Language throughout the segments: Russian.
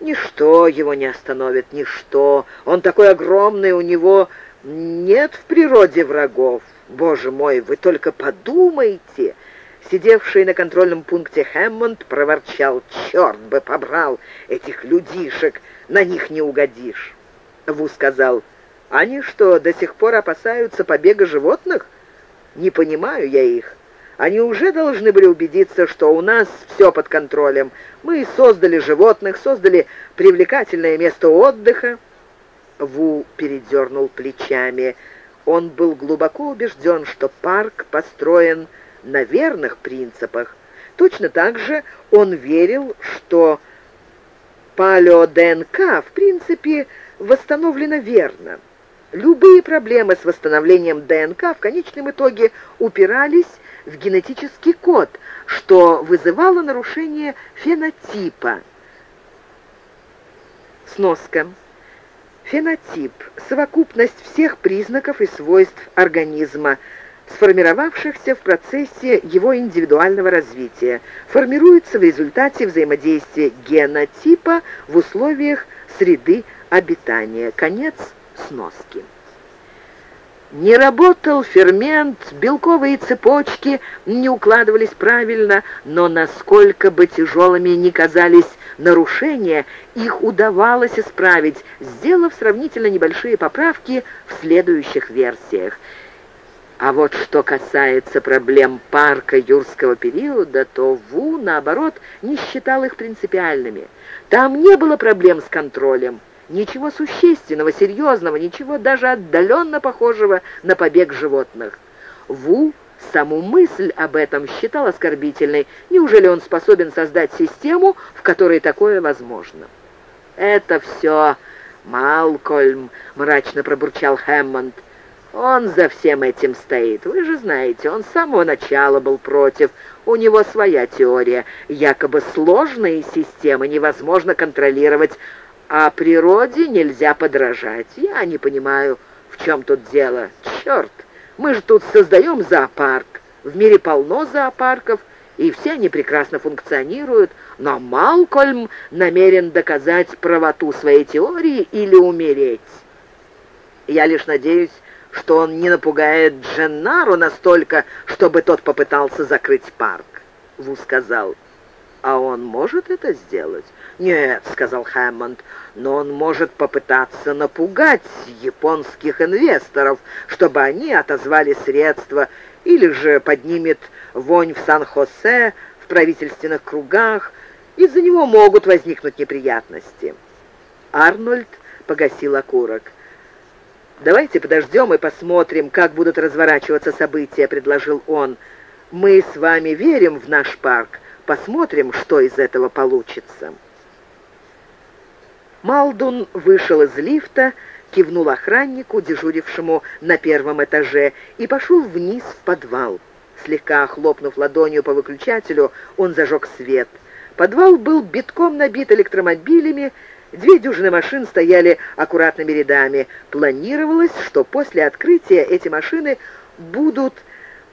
Ничто его не остановит, ничто. Он такой огромный, у него нет в природе врагов. Боже мой, вы только подумайте!» Сидевший на контрольном пункте Хэммонд проворчал. «Черт бы побрал этих людишек, на них не угодишь!» Ву сказал, «Они что, до сих пор опасаются побега животных? Не понимаю я их. Они уже должны были убедиться, что у нас все под контролем. Мы создали животных, создали привлекательное место отдыха». Ву передернул плечами. Он был глубоко убежден, что парк построен на верных принципах. Точно так же он верил, что палео-ДНК в принципе восстановлена верно. Любые проблемы с восстановлением ДНК в конечном итоге упирались в генетический код, что вызывало нарушение фенотипа. Сноска. Фенотип – совокупность всех признаков и свойств организма, сформировавшихся в процессе его индивидуального развития, формируется в результате взаимодействия генотипа в условиях среды обитания. Конец сноски. Не работал фермент, белковые цепочки не укладывались правильно, но насколько бы тяжелыми ни казались нарушения, их удавалось исправить, сделав сравнительно небольшие поправки в следующих версиях. А вот что касается проблем парка юрского периода, то Ву, наоборот, не считал их принципиальными. Там не было проблем с контролем. Ничего существенного, серьезного, ничего даже отдаленно похожего на побег животных. Ву саму мысль об этом считал оскорбительной. Неужели он способен создать систему, в которой такое возможно? «Это все Малкольм», — мрачно пробурчал Хэммонд. «Он за всем этим стоит. Вы же знаете, он с самого начала был против. У него своя теория. Якобы сложные системы невозможно контролировать, а природе нельзя подражать. Я не понимаю, в чем тут дело. Черт, мы же тут создаем зоопарк. В мире полно зоопарков, и все они прекрасно функционируют, но Малкольм намерен доказать правоту своей теории или умереть. Я лишь надеюсь, что он не напугает Дженнару настолько, чтобы тот попытался закрыть парк. Ву сказал, а он может это сделать? «Нет», — сказал Хэммонд, — «но он может попытаться напугать японских инвесторов, чтобы они отозвали средства, или же поднимет вонь в Сан-Хосе, в правительственных кругах. Из-за него могут возникнуть неприятности». Арнольд погасил окурок. «Давайте подождем и посмотрим, как будут разворачиваться события», — предложил он. «Мы с вами верим в наш парк. Посмотрим, что из этого получится». Малдун вышел из лифта, кивнул охраннику, дежурившему на первом этаже, и пошел вниз в подвал. Слегка хлопнув ладонью по выключателю, он зажег свет. Подвал был битком набит электромобилями, две дюжины машин стояли аккуратными рядами. Планировалось, что после открытия эти машины будут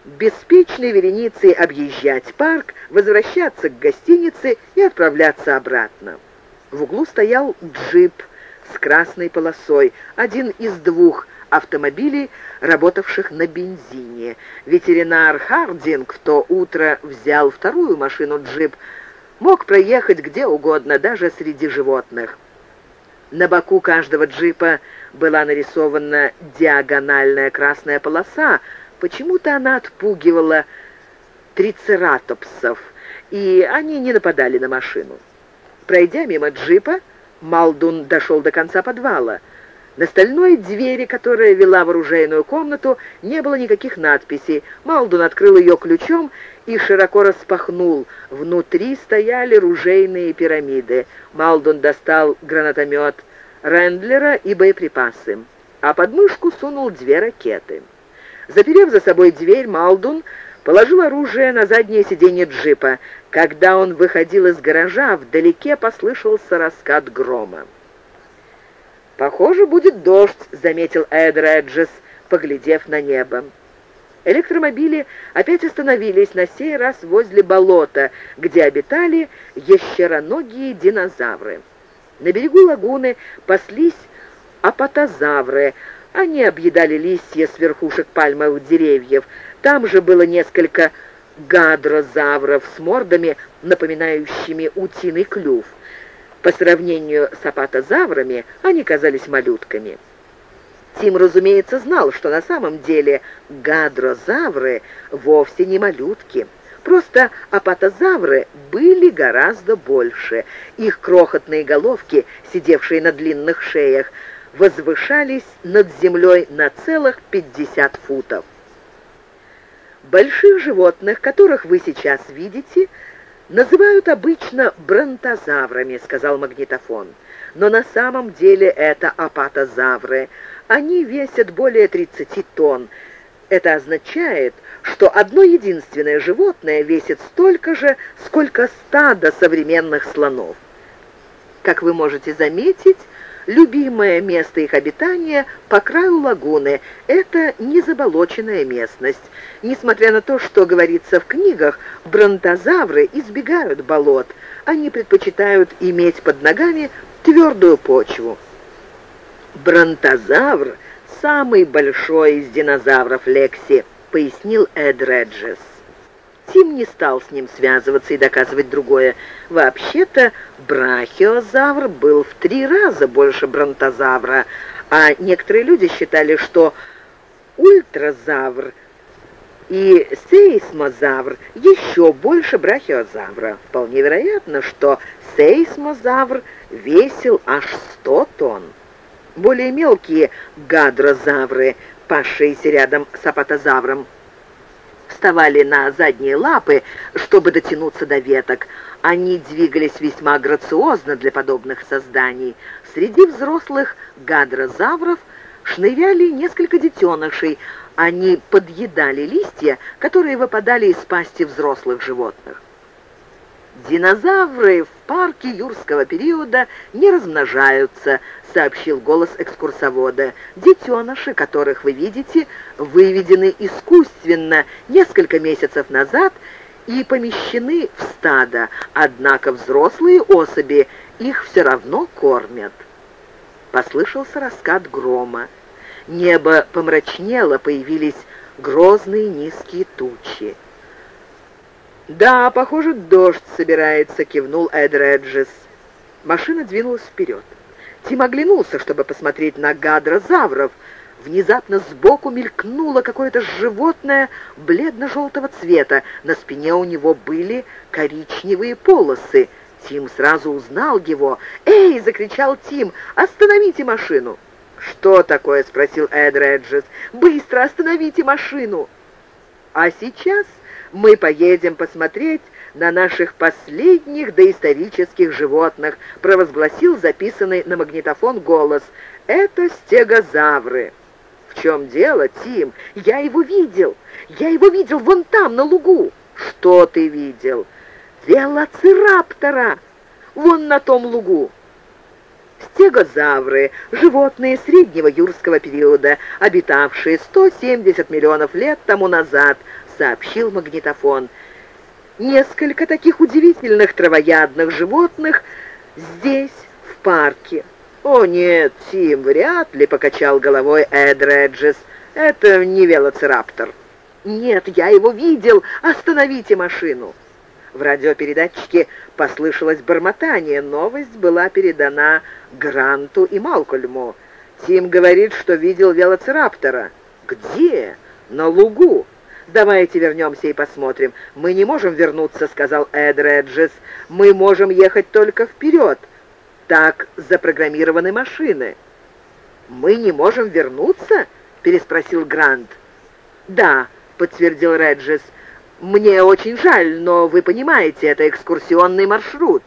беспечной вереницей объезжать парк, возвращаться к гостинице и отправляться обратно. В углу стоял джип с красной полосой, один из двух автомобилей, работавших на бензине. Ветеринар Хардинг в то утро взял вторую машину джип, мог проехать где угодно, даже среди животных. На боку каждого джипа была нарисована диагональная красная полоса. Почему-то она отпугивала трицератопсов, и они не нападали на машину. Пройдя мимо джипа, Малдун дошел до конца подвала. На стальной двери, которая вела в оружейную комнату, не было никаких надписей. Малдун открыл ее ключом и широко распахнул. Внутри стояли ружейные пирамиды. Малдун достал гранатомет Рендлера и боеприпасы, а под мышку сунул две ракеты. Заперев за собой дверь, Малдун положил оружие на заднее сиденье джипа. Когда он выходил из гаража, вдалеке послышался раскат грома. «Похоже, будет дождь», — заметил Эд Реджес, поглядев на небо. Электромобили опять остановились, на сей раз возле болота, где обитали ящероногие динозавры. На берегу лагуны паслись апатозавры. Они объедали листья с верхушек пальмовых деревьев. Там же было несколько гадрозавров с мордами, напоминающими утиный клюв. По сравнению с апатозаврами они казались малютками. Тим, разумеется, знал, что на самом деле гадрозавры вовсе не малютки. Просто апатозавры были гораздо больше. Их крохотные головки, сидевшие на длинных шеях, возвышались над землей на целых 50 футов. Больших животных, которых вы сейчас видите, называют обычно бронтозаврами, сказал магнитофон. Но на самом деле это апатозавры. Они весят более 30 тонн. Это означает, что одно единственное животное весит столько же, сколько стадо современных слонов. Как вы можете заметить, любимое место их обитания по краю лагуны. Это незаболоченная местность. Несмотря на то, что говорится в книгах, бронтозавры избегают болот. Они предпочитают иметь под ногами твердую почву. Бронтозавр – самый большой из динозавров Лекси, пояснил Эд Реджес. Тим не стал с ним связываться и доказывать другое. Вообще-то брахиозавр был в три раза больше бронтозавра, а некоторые люди считали, что ультразавр и сейсмозавр еще больше брахиозавра. Вполне вероятно, что сейсмозавр весил аж 100 тонн. Более мелкие гадрозавры, пасшиеся рядом с апатозавром, вставали на задние лапы, чтобы дотянуться до веток. Они двигались весьма грациозно для подобных созданий. Среди взрослых гадрозавров шныряли несколько детенышей. Они подъедали листья, которые выпадали из пасти взрослых животных. «Динозавры в парке юрского периода не размножаются», — сообщил голос экскурсовода. «Детеныши, которых вы видите, выведены искусственно несколько месяцев назад и помещены в стадо, однако взрослые особи их все равно кормят». Послышался раскат грома. Небо помрачнело, появились грозные низкие тучи. «Да, похоже, дождь собирается», — кивнул Эд Реджес. Машина двинулась вперед. Тим оглянулся, чтобы посмотреть на гадрозавров. Внезапно сбоку мелькнуло какое-то животное бледно-желтого цвета. На спине у него были коричневые полосы. Тим сразу узнал его. «Эй!» — закричал Тим. «Остановите машину!» «Что такое?» — спросил Эд Реджес. «Быстро остановите машину!» «А сейчас...» мы поедем посмотреть на наших последних доисторических животных», провозгласил записанный на магнитофон голос. «Это стегозавры». «В чем дело, Тим? Я его видел! Я его видел вон там, на лугу!» «Что ты видел?» «Велоцираптора! Вон на том лугу!» Стегозавры – животные среднего юрского периода, обитавшие 170 миллионов лет тому назад – сообщил магнитофон. Несколько таких удивительных травоядных животных здесь, в парке. «О, нет, Тим, вряд ли», — покачал головой Эд Реджес. «Это не велоцираптор». «Нет, я его видел! Остановите машину!» В радиопередатчике послышалось бормотание. Новость была передана Гранту и Малкольму. Тим говорит, что видел велоцираптора. «Где?» «На лугу. «Давайте вернемся и посмотрим». «Мы не можем вернуться», — сказал Эд Реджес. «Мы можем ехать только вперед. Так запрограммированы машины». «Мы не можем вернуться?» — переспросил Грант. «Да», — подтвердил Реджес. «Мне очень жаль, но вы понимаете, это экскурсионный маршрут».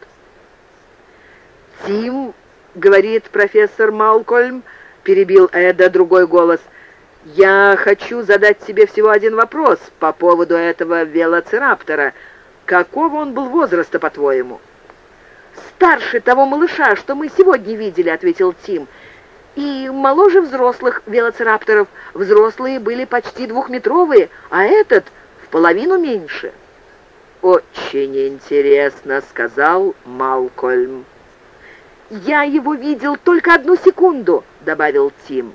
«Тим», — говорит профессор Малкольм, — перебил Эда другой голос — «Я хочу задать тебе всего один вопрос по поводу этого велоцираптора. Какого он был возраста, по-твоему?» «Старше того малыша, что мы сегодня видели», — ответил Тим. «И моложе взрослых велоцирапторов. Взрослые были почти двухметровые, а этот половину меньше». «Очень интересно», — сказал Малкольм. «Я его видел только одну секунду», — добавил Тим.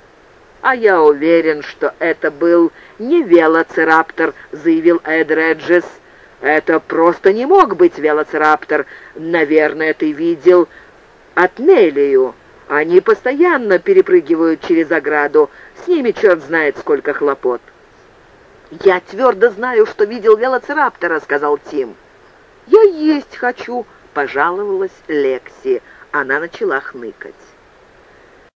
«А я уверен, что это был не велоцираптор», — заявил Эдреджес. «Это просто не мог быть велоцираптор. Наверное, ты видел Атнелию. Они постоянно перепрыгивают через ограду. С ними черт знает сколько хлопот». «Я твердо знаю, что видел велоцираптора», — сказал Тим. «Я есть хочу», — пожаловалась Лекси. Она начала хныкать.